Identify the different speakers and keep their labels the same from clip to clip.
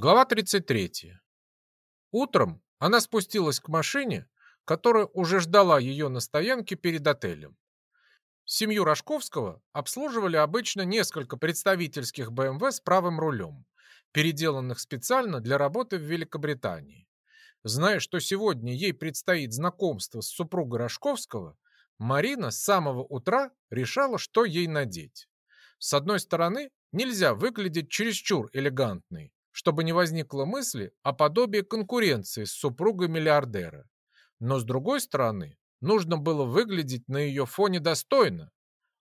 Speaker 1: Глава 33. Утром она спустилась к машине, которая уже ждала ее на стоянке перед отелем. Семью Рожковского обслуживали обычно несколько представительских БМВ с правым рулем, переделанных специально для работы в Великобритании. Зная, что сегодня ей предстоит знакомство с супругой Рожковского, Марина с самого утра решала, что ей надеть. С одной стороны, нельзя выглядеть чересчур элегантной, чтобы не возникло мысли о подобии конкуренции с супругой миллиардера. Но с другой стороны, нужно было выглядеть на ее фоне достойно.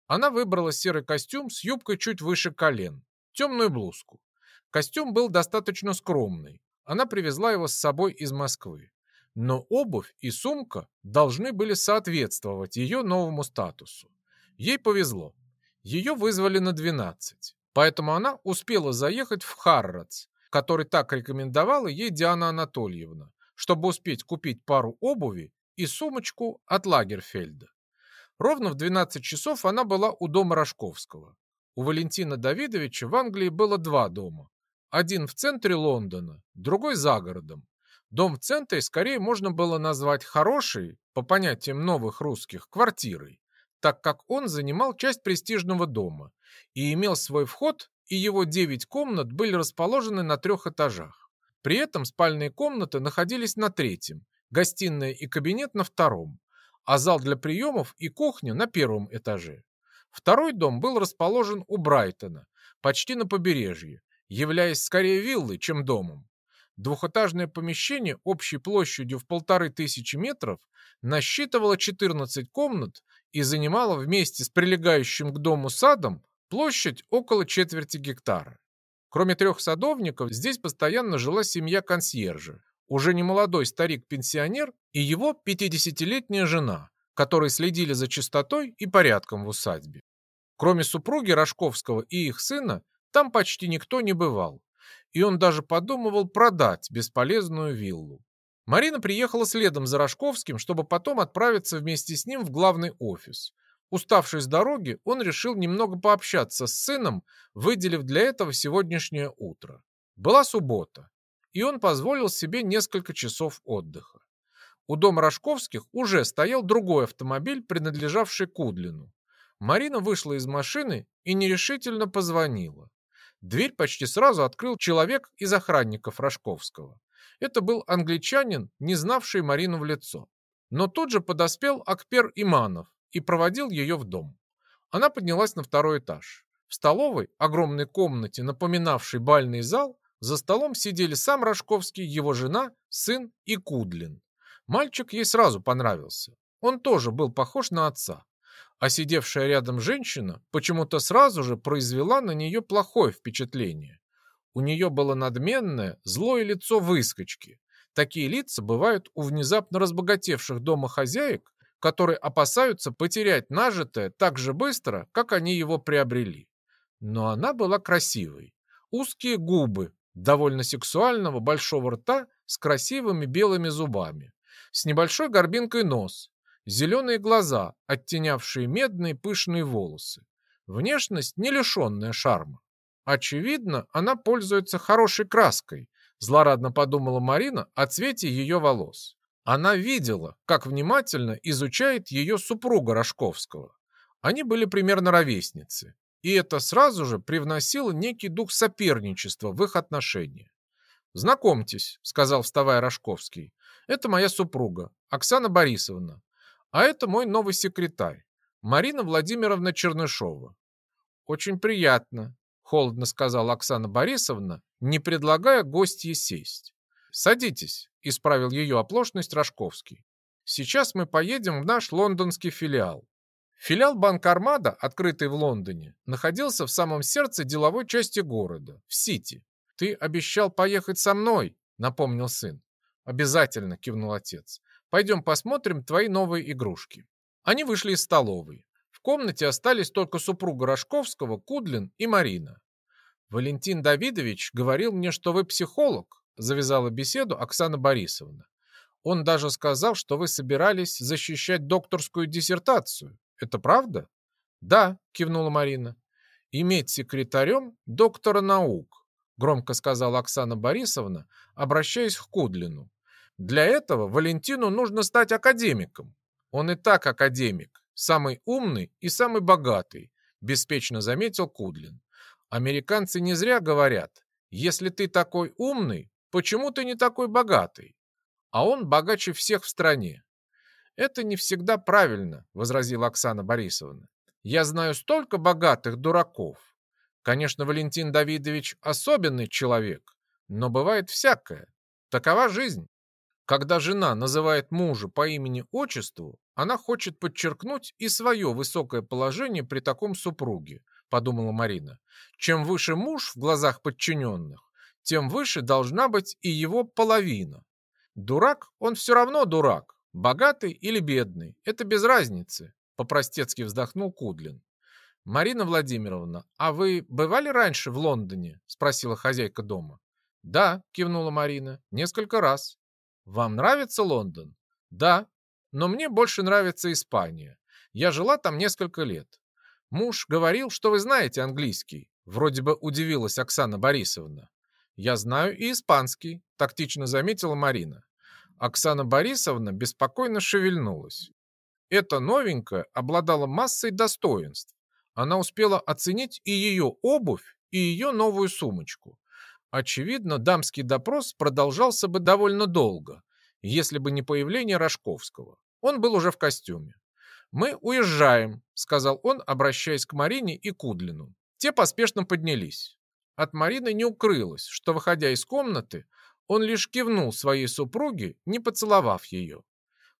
Speaker 1: Она выбрала серый костюм с юбкой чуть выше колен, темную блузку. Костюм был достаточно скромный. Она привезла его с собой из Москвы. Но обувь и сумка должны были соответствовать ее новому статусу. Ей повезло. Ее вызвали на 12, поэтому она успела заехать в Харродс, который так рекомендовала ей Диана Анатольевна, чтобы успеть купить пару обуви и сумочку от Лагерфельда. Ровно в 12 часов она была у дома Рожковского. У Валентина Давидовича в Англии было два дома. Один в центре Лондона, другой за городом. Дом в центре скорее можно было назвать хорошей, по понятиям новых русских, квартирой, так как он занимал часть престижного дома и имел свой вход и его девять комнат были расположены на трех этажах. При этом спальные комнаты находились на третьем, гостиная и кабинет на втором, а зал для приемов и кухня на первом этаже. Второй дом был расположен у Брайтона, почти на побережье, являясь скорее виллой, чем домом. Двухэтажное помещение общей площадью в полторы тысячи метров насчитывало 14 комнат и занимало вместе с прилегающим к дому садом Площадь около четверти гектара. Кроме трех садовников, здесь постоянно жила семья консьержа. Уже не молодой старик-пенсионер и его 50-летняя жена, которые следили за чистотой и порядком в усадьбе. Кроме супруги Рожковского и их сына, там почти никто не бывал, и он даже подумывал продать бесполезную виллу. Марина приехала следом за Рожковским, чтобы потом отправиться вместе с ним в главный офис – Уставший с дороги, он решил немного пообщаться с сыном, выделив для этого сегодняшнее утро. Была суббота, и он позволил себе несколько часов отдыха. У дома Рожковских уже стоял другой автомобиль, принадлежавший Кудлину. Марина вышла из машины и нерешительно позвонила. Дверь почти сразу открыл человек из охранников Рожковского. Это был англичанин, не знавший Марину в лицо. Но тут же подоспел Акпер Иманов, и проводил ее в дом. Она поднялась на второй этаж. В столовой, огромной комнате, напоминавшей бальный зал, за столом сидели сам Рожковский, его жена, сын и Кудлин. Мальчик ей сразу понравился. Он тоже был похож на отца. А сидевшая рядом женщина почему-то сразу же произвела на нее плохое впечатление. У нее было надменное, злое лицо выскочки. Такие лица бывают у внезапно разбогатевших домохозяек которые опасаются потерять нажитое так же быстро, как они его приобрели. Но она была красивой. Узкие губы, довольно сексуального большого рта с красивыми белыми зубами, с небольшой горбинкой нос, зеленые глаза, оттенявшие медные пышные волосы. Внешность не лишенная шарма. Очевидно, она пользуется хорошей краской, злорадно подумала Марина о цвете ее волос. Она видела, как внимательно изучает ее супруга Рожковского. Они были примерно ровесницы, и это сразу же привносило некий дух соперничества в их отношения. «Знакомьтесь», — сказал, вставая Рожковский, — «это моя супруга, Оксана Борисовна, а это мой новый секретарь, Марина Владимировна Чернышова». «Очень приятно», — холодно сказала Оксана Борисовна, не предлагая гостье сесть. «Садитесь», — исправил ее оплошность Рожковский. «Сейчас мы поедем в наш лондонский филиал». Филиал Банка Армада, открытый в Лондоне, находился в самом сердце деловой части города, в Сити. «Ты обещал поехать со мной», — напомнил сын. «Обязательно», — кивнул отец. «Пойдем посмотрим твои новые игрушки». Они вышли из столовой. В комнате остались только супруга Рожковского, Кудлин и Марина. «Валентин Давидович говорил мне, что вы психолог», завязала беседу Оксана Борисовна. Он даже сказал, что вы собирались защищать докторскую диссертацию. Это правда? Да, кивнула Марина. Иметь секретарем доктора наук. громко сказала Оксана Борисовна, обращаясь к Кудлину. Для этого Валентину нужно стать академиком. Он и так академик, самый умный и самый богатый, беспечно заметил Кудлин. Американцы не зря говорят, если ты такой умный, почему ты не такой богатый? А он богаче всех в стране. Это не всегда правильно, возразила Оксана Борисовна. Я знаю столько богатых дураков. Конечно, Валентин Давидович особенный человек, но бывает всякое. Такова жизнь. Когда жена называет мужа по имени-отчеству, она хочет подчеркнуть и свое высокое положение при таком супруге, подумала Марина. Чем выше муж в глазах подчиненных, тем выше должна быть и его половина. Дурак, он все равно дурак, богатый или бедный, это без разницы, по-простецки вздохнул Кудлин. «Марина Владимировна, а вы бывали раньше в Лондоне?» – спросила хозяйка дома. «Да», – кивнула Марина, – «несколько раз». «Вам нравится Лондон?» «Да, но мне больше нравится Испания. Я жила там несколько лет. Муж говорил, что вы знаете английский. Вроде бы удивилась Оксана Борисовна. Я знаю и испанский, тактично заметила Марина. Оксана Борисовна беспокойно шевельнулась. Эта новенькая обладала массой достоинств. Она успела оценить и ее обувь, и ее новую сумочку. Очевидно, дамский допрос продолжался бы довольно долго, если бы не появление Рожковского. Он был уже в костюме. «Мы уезжаем», — сказал он, обращаясь к Марине и Кудлину. Те поспешно поднялись. От Марины не укрылось, что, выходя из комнаты, он лишь кивнул своей супруге, не поцеловав ее.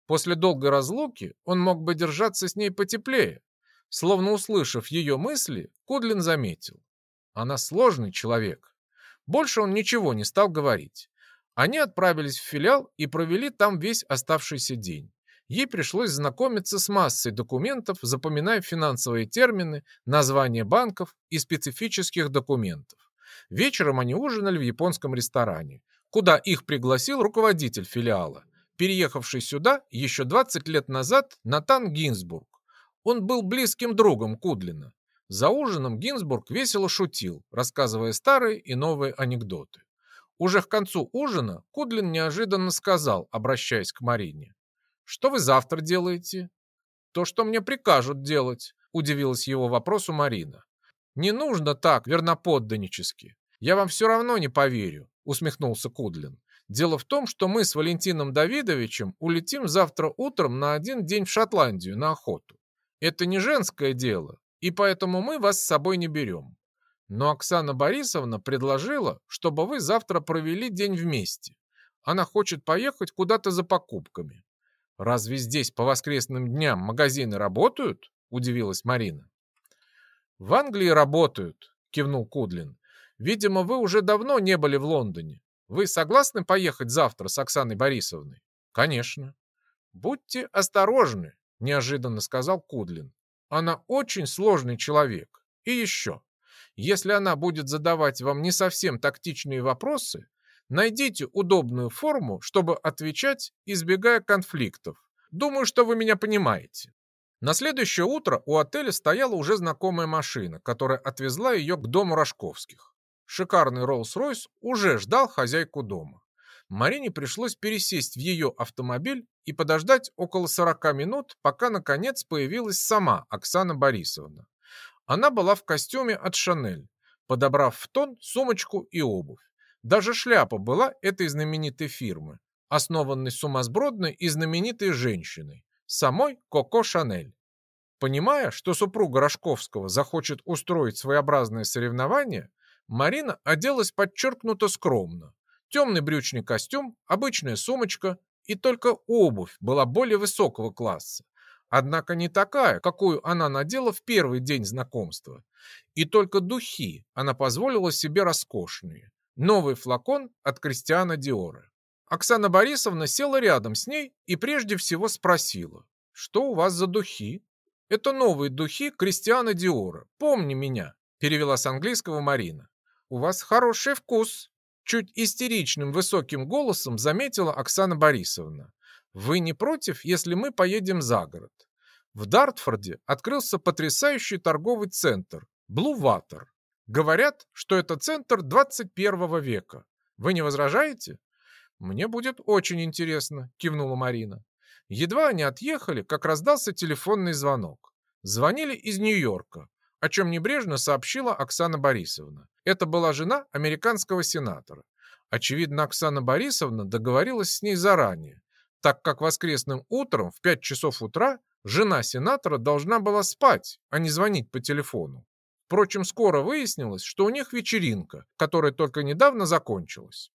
Speaker 1: После долгой разлуки он мог бы держаться с ней потеплее. Словно услышав ее мысли, Кудлин заметил. Она сложный человек. Больше он ничего не стал говорить. Они отправились в филиал и провели там весь оставшийся день. Ей пришлось знакомиться с массой документов, запоминая финансовые термины, названия банков и специфических документов. Вечером они ужинали в японском ресторане, куда их пригласил руководитель филиала, переехавший сюда еще 20 лет назад Натан Гинзбург. Он был близким другом Кудлина. За ужином Гинзбург весело шутил, рассказывая старые и новые анекдоты. Уже к концу ужина Кудлин неожиданно сказал, обращаясь к Марине. «Что вы завтра делаете?» «То, что мне прикажут делать», — удивилась его вопросу Марина. «Не нужно так, верноподданнически. Я вам все равно не поверю», — усмехнулся Кудлин. «Дело в том, что мы с Валентином Давидовичем улетим завтра утром на один день в Шотландию на охоту. Это не женское дело, и поэтому мы вас с собой не берем. Но Оксана Борисовна предложила, чтобы вы завтра провели день вместе. Она хочет поехать куда-то за покупками. Разве здесь по воскресным дням магазины работают? Удивилась Марина. В Англии работают, кивнул Кудлин. Видимо, вы уже давно не были в Лондоне. Вы согласны поехать завтра с Оксаной Борисовной? Конечно. Будьте осторожны, неожиданно сказал Кудлин. Она очень сложный человек. И еще. Если она будет задавать вам не совсем тактичные вопросы, найдите удобную форму, чтобы отвечать, избегая конфликтов. Думаю, что вы меня понимаете. На следующее утро у отеля стояла уже знакомая машина, которая отвезла ее к дому Рожковских. Шикарный Роллс-Ройс уже ждал хозяйку дома. Марине пришлось пересесть в ее автомобиль и подождать около 40 минут, пока наконец появилась сама Оксана Борисовна. Она была в костюме от Шанель, подобрав в тон сумочку и обувь. Даже шляпа была этой знаменитой фирмы, основанной сумасбродной и знаменитой женщиной, самой Коко Шанель. Понимая, что супруга Рожковского захочет устроить своеобразное соревнование, Марина оделась подчеркнуто скромно. Темный брючный костюм, обычная сумочка и только обувь была более высокого класса, Однако не такая, какую она надела в первый день знакомства. И только духи она позволила себе роскошные. Новый флакон от Кристиана Диора. Оксана Борисовна села рядом с ней и прежде всего спросила, что у вас за духи? Это новые духи Кристиана Диора. Помни меня, перевела с английского Марина. У вас хороший вкус. Чуть истеричным высоким голосом заметила Оксана Борисовна. Вы не против, если мы поедем за город? В Дартфорде открылся потрясающий торговый центр Blue. Говорят, что это центр 21 века. Вы не возражаете? Мне будет очень интересно, кивнула Марина. Едва они отъехали, как раздался телефонный звонок. Звонили из Нью-Йорка, о чем небрежно сообщила Оксана Борисовна. Это была жена американского сенатора. Очевидно, Оксана Борисовна договорилась с ней заранее, так как воскресным утром в 5 часов утра жена сенатора должна была спать, а не звонить по телефону. Впрочем, скоро выяснилось, что у них вечеринка, которая только недавно закончилась.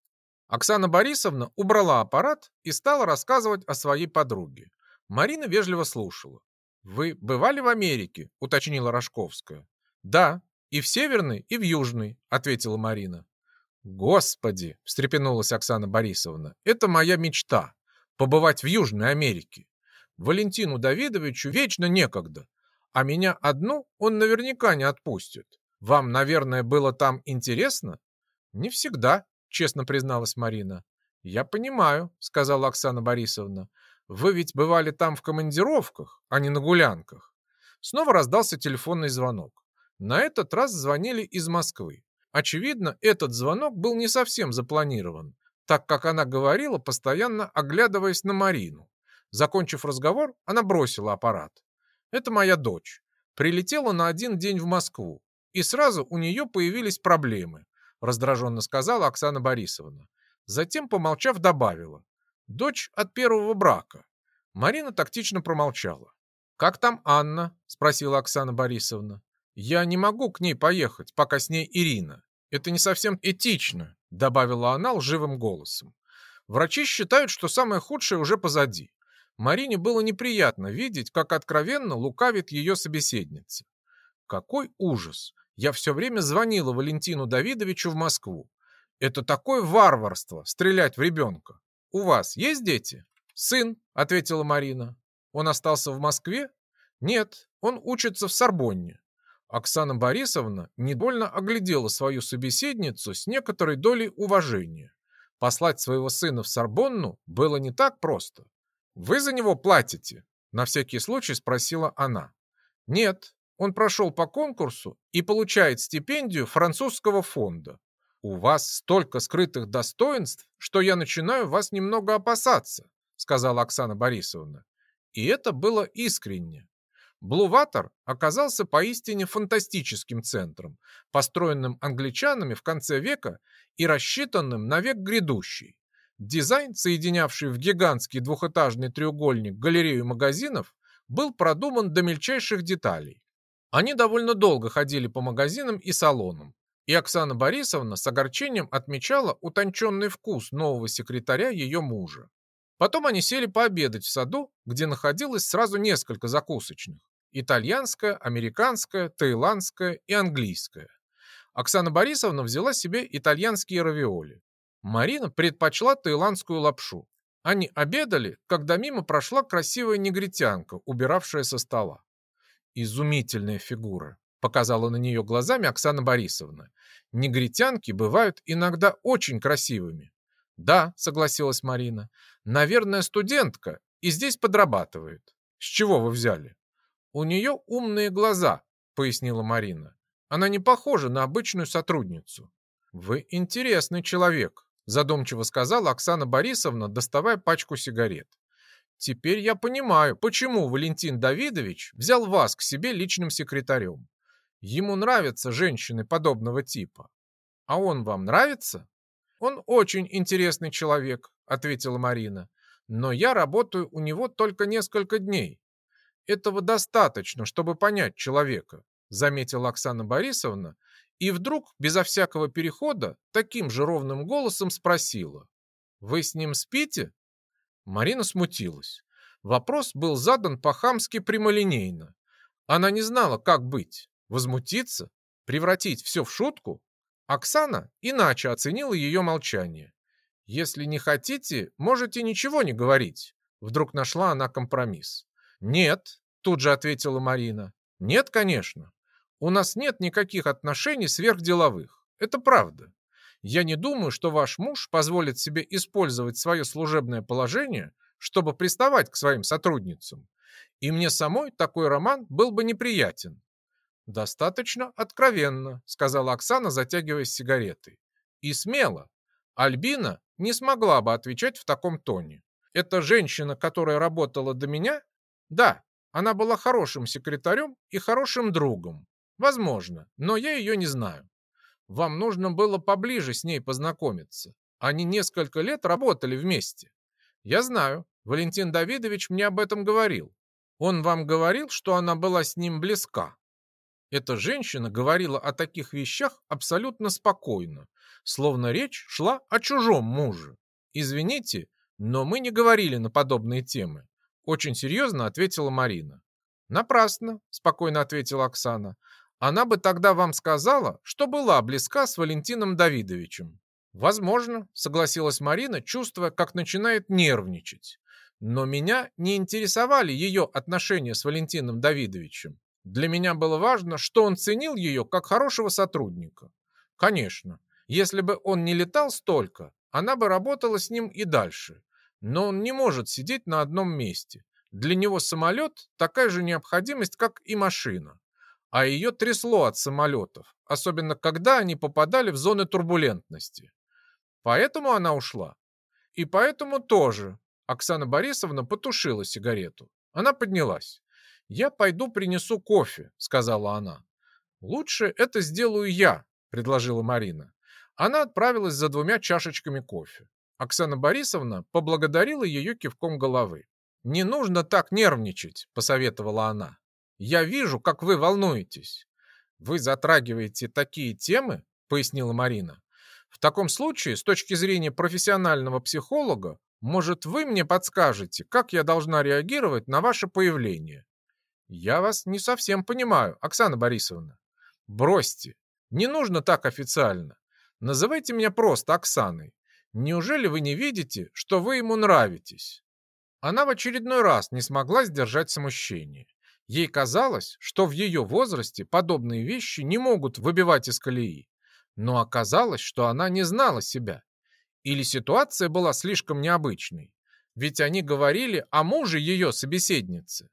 Speaker 1: Оксана Борисовна убрала аппарат и стала рассказывать о своей подруге. Марина вежливо слушала. «Вы бывали в Америке?» – уточнила Рожковская. «Да, и в Северной, и в Южной», – ответила Марина. «Господи!» – встрепенулась Оксана Борисовна. «Это моя мечта – побывать в Южной Америке. Валентину Давидовичу вечно некогда, а меня одну он наверняка не отпустит. Вам, наверное, было там интересно?» «Не всегда», – честно призналась Марина. «Я понимаю», – сказала Оксана Борисовна. «Вы ведь бывали там в командировках, а не на гулянках». Снова раздался телефонный звонок. На этот раз звонили из Москвы. Очевидно, этот звонок был не совсем запланирован, так как она говорила, постоянно оглядываясь на Марину. Закончив разговор, она бросила аппарат. «Это моя дочь. Прилетела на один день в Москву, и сразу у нее появились проблемы», раздраженно сказала Оксана Борисовна. Затем, помолчав, добавила. «Дочь от первого брака». Марина тактично промолчала. «Как там Анна?» – спросила Оксана Борисовна. «Я не могу к ней поехать, пока с ней Ирина. Это не совсем этично», — добавила она лживым голосом. «Врачи считают, что самое худшее уже позади. Марине было неприятно видеть, как откровенно лукавит ее собеседница. Какой ужас! Я все время звонила Валентину Давидовичу в Москву. Это такое варварство — стрелять в ребенка. У вас есть дети? Сын, — ответила Марина. Он остался в Москве? Нет, он учится в Сорбонне. Оксана Борисовна недовольно оглядела свою собеседницу с некоторой долей уважения. Послать своего сына в Сорбонну было не так просто. «Вы за него платите?» – на всякий случай спросила она. «Нет, он прошел по конкурсу и получает стипендию французского фонда. У вас столько скрытых достоинств, что я начинаю вас немного опасаться», – сказала Оксана Борисовна. И это было искренне. Блуватор оказался поистине фантастическим центром, построенным англичанами в конце века и рассчитанным на век грядущий. Дизайн, соединявший в гигантский двухэтажный треугольник галерею магазинов, был продуман до мельчайших деталей. Они довольно долго ходили по магазинам и салонам, и Оксана Борисовна с огорчением отмечала утонченный вкус нового секретаря ее мужа. Потом они сели пообедать в саду, где находилось сразу несколько закусочных итальянская, американская, таиландская и английская. Оксана Борисовна взяла себе итальянские равиоли. Марина предпочла таиландскую лапшу. Они обедали, когда мимо прошла красивая негритянка, убиравшая со стола. «Изумительная фигура», — показала на нее глазами Оксана Борисовна. «Негритянки бывают иногда очень красивыми». «Да», — согласилась Марина, — «наверное, студентка и здесь подрабатывает». «С чего вы взяли?» «У нее умные глаза», — пояснила Марина. «Она не похожа на обычную сотрудницу». «Вы интересный человек», — задумчиво сказала Оксана Борисовна, доставая пачку сигарет. «Теперь я понимаю, почему Валентин Давидович взял вас к себе личным секретарем. Ему нравятся женщины подобного типа. А он вам нравится?» «Он очень интересный человек», — ответила Марина. «Но я работаю у него только несколько дней. Этого достаточно, чтобы понять человека, заметила Оксана Борисовна, и вдруг, безо всякого перехода, таким же ровным голосом спросила. «Вы с ним спите?» Марина смутилась. Вопрос был задан по-хамски прямолинейно. Она не знала, как быть. Возмутиться? Превратить все в шутку? Оксана иначе оценила ее молчание. «Если не хотите, можете ничего не говорить». Вдруг нашла она компромисс. «Нет», — тут же ответила Марина. «Нет, конечно. У нас нет никаких отношений сверхделовых. Это правда. Я не думаю, что ваш муж позволит себе использовать свое служебное положение, чтобы приставать к своим сотрудницам. И мне самой такой роман был бы неприятен. Достаточно откровенно, сказала Оксана, затягиваясь сигаретой. И смело. Альбина не смогла бы отвечать в таком тоне. Эта женщина, которая работала до меня? Да, она была хорошим секретарем и хорошим другом. Возможно, но я ее не знаю. Вам нужно было поближе с ней познакомиться. Они несколько лет работали вместе. Я знаю, Валентин Давидович мне об этом говорил. Он вам говорил, что она была с ним близка. Эта женщина говорила о таких вещах абсолютно спокойно, словно речь шла о чужом муже. Извините, но мы не говорили на подобные темы. Очень серьезно ответила Марина. Напрасно, спокойно ответила Оксана. Она бы тогда вам сказала, что была близка с Валентином Давидовичем. Возможно, согласилась Марина, чувствуя, как начинает нервничать. Но меня не интересовали ее отношения с Валентином Давидовичем. Для меня было важно, что он ценил ее как хорошего сотрудника. Конечно, если бы он не летал столько, она бы работала с ним и дальше. Но он не может сидеть на одном месте. Для него самолет – такая же необходимость, как и машина. А ее трясло от самолетов, особенно когда они попадали в зоны турбулентности. Поэтому она ушла. И поэтому тоже. Оксана Борисовна потушила сигарету. Она поднялась. «Я пойду принесу кофе», — сказала она. «Лучше это сделаю я», — предложила Марина. Она отправилась за двумя чашечками кофе. Оксана Борисовна поблагодарила ее кивком головы. «Не нужно так нервничать», — посоветовала она. «Я вижу, как вы волнуетесь». «Вы затрагиваете такие темы», — пояснила Марина, в таком случае, с точки зрения профессионального психолога, может, вы мне подскажете, как я должна реагировать на ваше появление? Я вас не совсем понимаю, Оксана Борисовна. Бросьте. Не нужно так официально. Называйте меня просто Оксаной. Неужели вы не видите, что вы ему нравитесь? Она в очередной раз не смогла сдержать смущение. Ей казалось, что в ее возрасте подобные вещи не могут выбивать из колеи. Но оказалось, что она не знала себя. Или ситуация была слишком необычной. Ведь они говорили о муже ее собеседницы.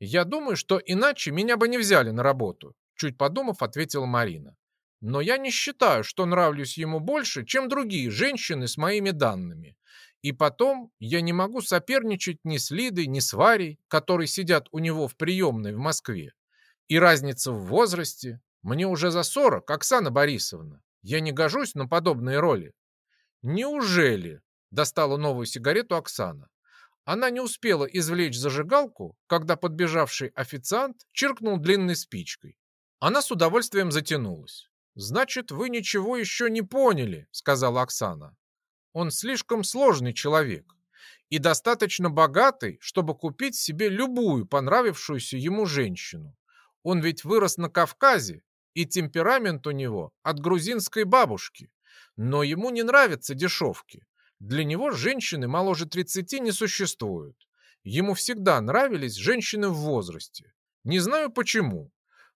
Speaker 1: Я думаю, что иначе меня бы не взяли на работу, чуть подумав, ответила Марина. Но я не считаю, что нравлюсь ему больше, чем другие женщины с моими данными. И потом я не могу соперничать ни с Лидой, ни с Варей, которые сидят у него в приемной в Москве. И разница в возрасте, мне уже за сорок, Оксана Борисовна. Я не гожусь на подобные роли. Неужели? Достала новую сигарету Оксана. Она не успела извлечь зажигалку, когда подбежавший официант чиркнул длинной спичкой. Она с удовольствием затянулась. «Значит, вы ничего еще не поняли», — сказала Оксана. «Он слишком сложный человек и достаточно богатый, чтобы купить себе любую понравившуюся ему женщину. Он ведь вырос на Кавказе и темперамент у него от грузинской бабушки. Но ему не нравятся дешевки. Для него женщины моложе 30 не существуют. Ему всегда нравились женщины в возрасте. Не знаю почему.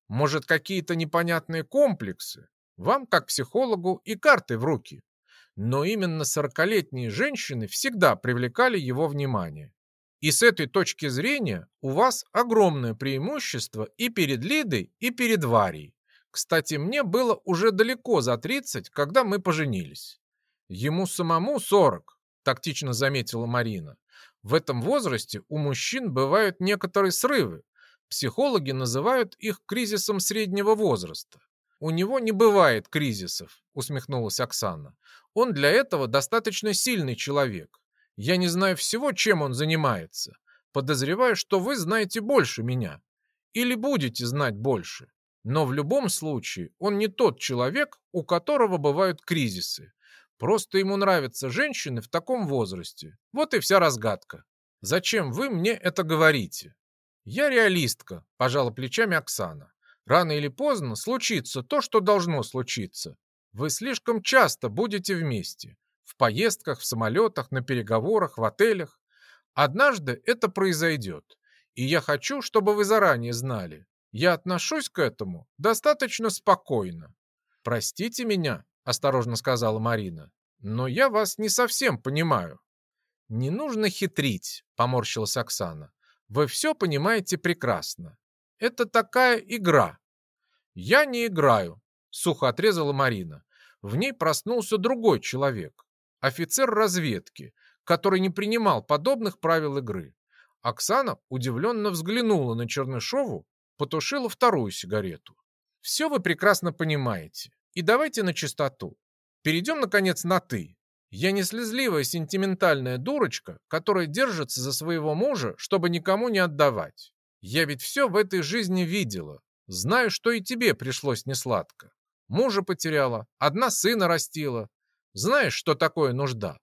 Speaker 1: Может, какие-то непонятные комплексы. Вам, как психологу, и карты в руки. Но именно сорокалетние женщины всегда привлекали его внимание. И с этой точки зрения у вас огромное преимущество и перед Лидой, и перед Варей. Кстати, мне было уже далеко за 30, когда мы поженились. Ему самому 40, тактично заметила Марина. В этом возрасте у мужчин бывают некоторые срывы. Психологи называют их кризисом среднего возраста. У него не бывает кризисов, усмехнулась Оксана. Он для этого достаточно сильный человек. Я не знаю всего, чем он занимается. Подозреваю, что вы знаете больше меня. Или будете знать больше. Но в любом случае он не тот человек, у которого бывают кризисы. Просто ему нравятся женщины в таком возрасте. Вот и вся разгадка. Зачем вы мне это говорите? Я реалистка, пожала плечами Оксана. Рано или поздно случится то, что должно случиться. Вы слишком часто будете вместе. В поездках, в самолетах, на переговорах, в отелях. Однажды это произойдет. И я хочу, чтобы вы заранее знали. Я отношусь к этому достаточно спокойно. Простите меня, осторожно сказала Марина, но я вас не совсем понимаю. Не нужно хитрить, поморщилась Оксана. Вы все понимаете прекрасно. Это такая игра. «Я не играю», — сухо отрезала Марина. В ней проснулся другой человек, офицер разведки, который не принимал подобных правил игры. Оксана удивленно взглянула на Чернышову, потушила вторую сигарету. «Все вы прекрасно понимаете. И давайте на чистоту. Перейдем, наконец, на «ты». Я не слезливая сентиментальная дурочка, которая держится за своего мужа, чтобы никому не отдавать. Я ведь все в этой жизни видела. Знаю, что и тебе пришлось несладко. Мужа потеряла, одна сына растила. Знаешь, что такое нужда?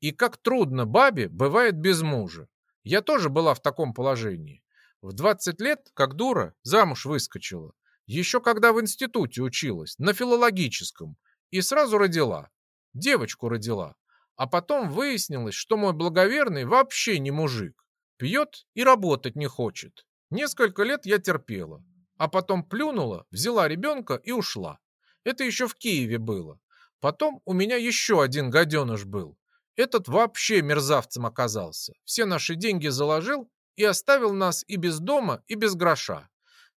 Speaker 1: И как трудно бабе бывает без мужа. Я тоже была в таком положении. В 20 лет, как дура, замуж выскочила. Еще когда в институте училась, на филологическом. И сразу родила. Девочку родила. А потом выяснилось, что мой благоверный вообще не мужик. Пьет и работать не хочет. Несколько лет я терпела. А потом плюнула, взяла ребенка и ушла. Это еще в Киеве было. Потом у меня еще один гаденыш был. Этот вообще мерзавцем оказался. Все наши деньги заложил и оставил нас и без дома, и без гроша.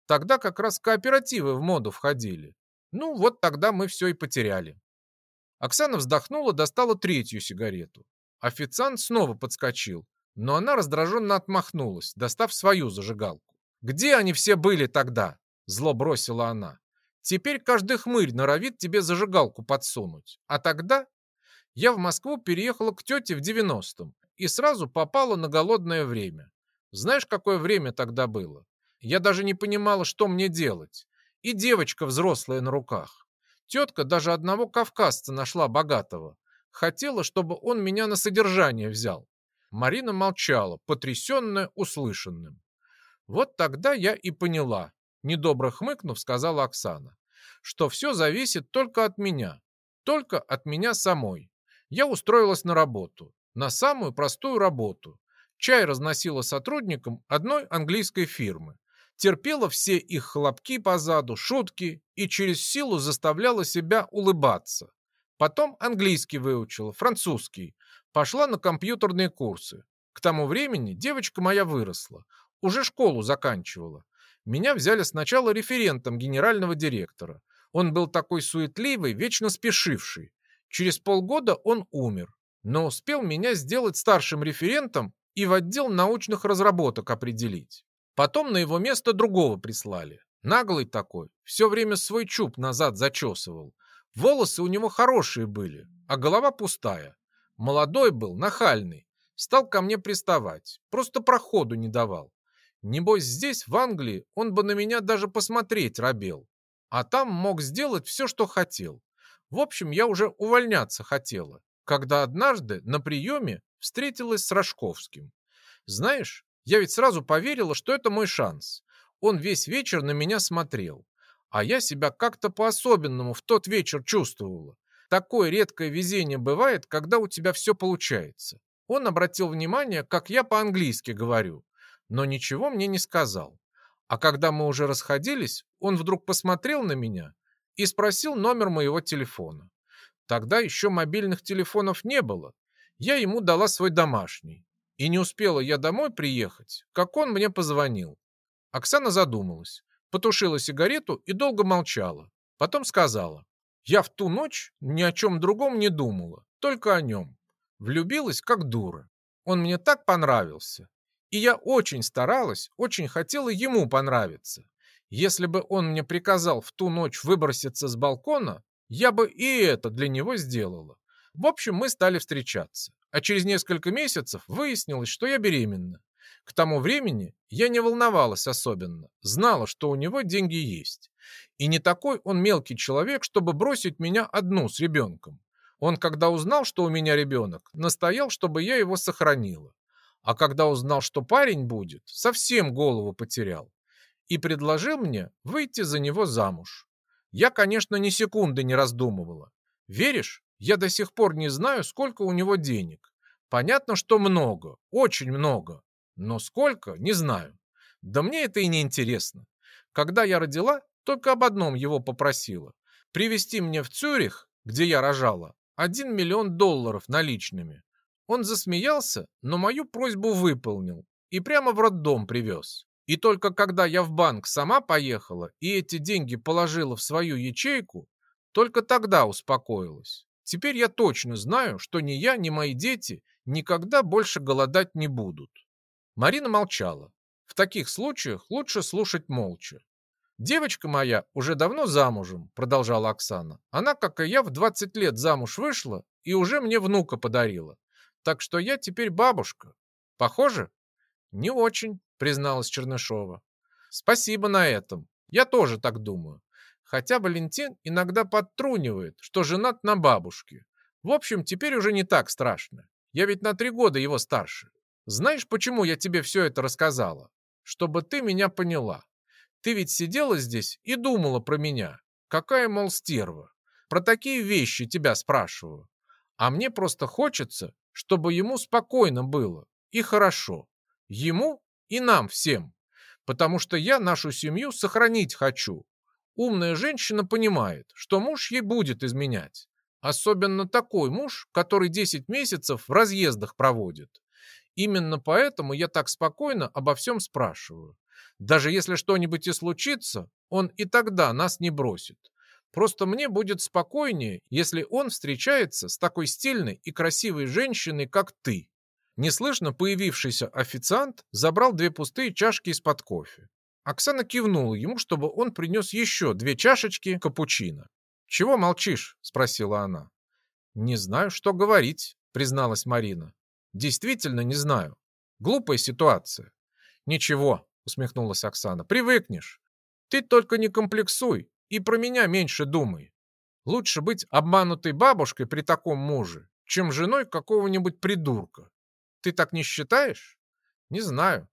Speaker 1: Тогда как раз кооперативы в моду входили. Ну, вот тогда мы все и потеряли. Оксана вздохнула, достала третью сигарету. Официант снова подскочил, но она раздраженно отмахнулась, достав свою зажигалку. «Где они все были тогда?» – зло бросила она. «Теперь каждый хмырь норовит тебе зажигалку подсунуть. А тогда я в Москву переехала к тете в 90-м и сразу попала на голодное время. Знаешь, какое время тогда было? Я даже не понимала, что мне делать. И девочка взрослая на руках. Тетка даже одного кавказца нашла богатого. Хотела, чтобы он меня на содержание взял. Марина молчала, потрясенная услышанным. Вот тогда я и поняла, недобро хмыкнув, сказала Оксана, что все зависит только от меня, только от меня самой. Я устроилась на работу, на самую простую работу. Чай разносила сотрудникам одной английской фирмы. Терпела все их хлопки позаду, шутки и через силу заставляла себя улыбаться. Потом английский выучила, французский. Пошла на компьютерные курсы. К тому времени девочка моя выросла. Уже школу заканчивала. Меня взяли сначала референтом генерального директора. Он был такой суетливый, вечно спешивший. Через полгода он умер, но успел меня сделать старшим референтом и в отдел научных разработок определить. Потом на его место другого прислали. Наглый такой, все время свой чуб назад зачесывал. Волосы у него хорошие были, а голова пустая. Молодой был, нахальный. Стал ко мне приставать, просто проходу не давал. Небось здесь, в Англии, он бы на меня даже посмотреть робел. А там мог сделать все, что хотел. В общем, я уже увольняться хотела, когда однажды на приеме встретилась с Рожковским. Знаешь, я ведь сразу поверила, что это мой шанс. Он весь вечер на меня смотрел. А я себя как-то по-особенному в тот вечер чувствовала. Такое редкое везение бывает, когда у тебя все получается. Он обратил внимание, как я по-английски говорю, но ничего мне не сказал. А когда мы уже расходились, он вдруг посмотрел на меня и спросил номер моего телефона. Тогда еще мобильных телефонов не было. Я ему дала свой домашний. И не успела я домой приехать, как он мне позвонил. Оксана задумалась, потушила сигарету и долго молчала. Потом сказала, я в ту ночь ни о чем другом не думала, только о нем. Влюбилась, как дура. Он мне так понравился. И я очень старалась, очень хотела ему понравиться. Если бы он мне приказал в ту ночь выброситься с балкона, я бы и это для него сделала. В общем, мы стали встречаться. А через несколько месяцев выяснилось, что я беременна. К тому времени я не волновалась особенно, знала, что у него деньги есть. И не такой он мелкий человек, чтобы бросить меня одну с ребенком. Он, когда узнал, что у меня ребенок, настоял, чтобы я его сохранила. А когда узнал, что парень будет, совсем голову потерял и предложил мне выйти за него замуж. Я, конечно, ни секунды не раздумывала. Веришь, я до сих пор не знаю, сколько у него денег. Понятно, что много, очень много. Но сколько, не знаю. Да мне это и не интересно. Когда я родила, только об одном его попросила. Привезти мне в Цюрих, где я рожала, один миллион долларов наличными. Он засмеялся, но мою просьбу выполнил и прямо в роддом привез. И только когда я в банк сама поехала и эти деньги положила в свою ячейку, только тогда успокоилась. Теперь я точно знаю, что ни я, ни мои дети никогда больше голодать не будут. Марина молчала. В таких случаях лучше слушать молча. «Девочка моя уже давно замужем», — продолжала Оксана. «Она, как и я, в 20 лет замуж вышла и уже мне внука подарила. Так что я теперь бабушка. Похоже?» «Не очень», — призналась Чернышова. «Спасибо на этом. Я тоже так думаю. Хотя Валентин иногда подтрунивает, что женат на бабушке. В общем, теперь уже не так страшно. Я ведь на три года его старше. Знаешь, почему я тебе все это рассказала? Чтобы ты меня поняла. Ты ведь сидела здесь и думала про меня. Какая, мол, стерва. Про такие вещи тебя спрашиваю. А мне просто хочется, чтобы ему спокойно было и хорошо. Ему и нам всем. Потому что я нашу семью сохранить хочу. Умная женщина понимает, что муж ей будет изменять. Особенно такой муж, который 10 месяцев в разъездах проводит. Именно поэтому я так спокойно обо всем спрашиваю. Даже если что-нибудь и случится, он и тогда нас не бросит. Просто мне будет спокойнее, если он встречается с такой стильной и красивой женщиной, как ты. Неслышно появившийся официант забрал две пустые чашки из-под кофе. Оксана кивнула ему, чтобы он принес еще две чашечки капучино. «Чего молчишь?» – спросила она. «Не знаю, что говорить», – призналась Марина. Действительно не знаю. Глупая ситуация. Ничего, усмехнулась Оксана. Привыкнешь. Ты только не комплексуй и про меня меньше думай. Лучше быть обманутой бабушкой при таком муже, чем женой какого-нибудь придурка. Ты так не считаешь? Не знаю.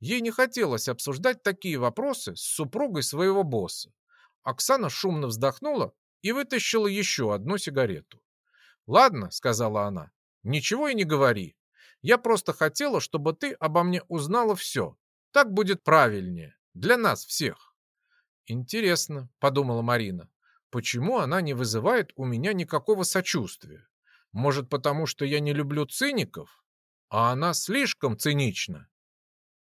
Speaker 1: Ей не хотелось обсуждать такие вопросы с супругой своего босса. Оксана шумно вздохнула и вытащила еще одну сигарету. «Ладно», — сказала она, — «ничего и не говори. Я просто хотела, чтобы ты обо мне узнала все. Так будет правильнее. Для нас всех. Интересно, подумала Марина, почему она не вызывает у меня никакого сочувствия? Может, потому что я не люблю циников? А она слишком цинична.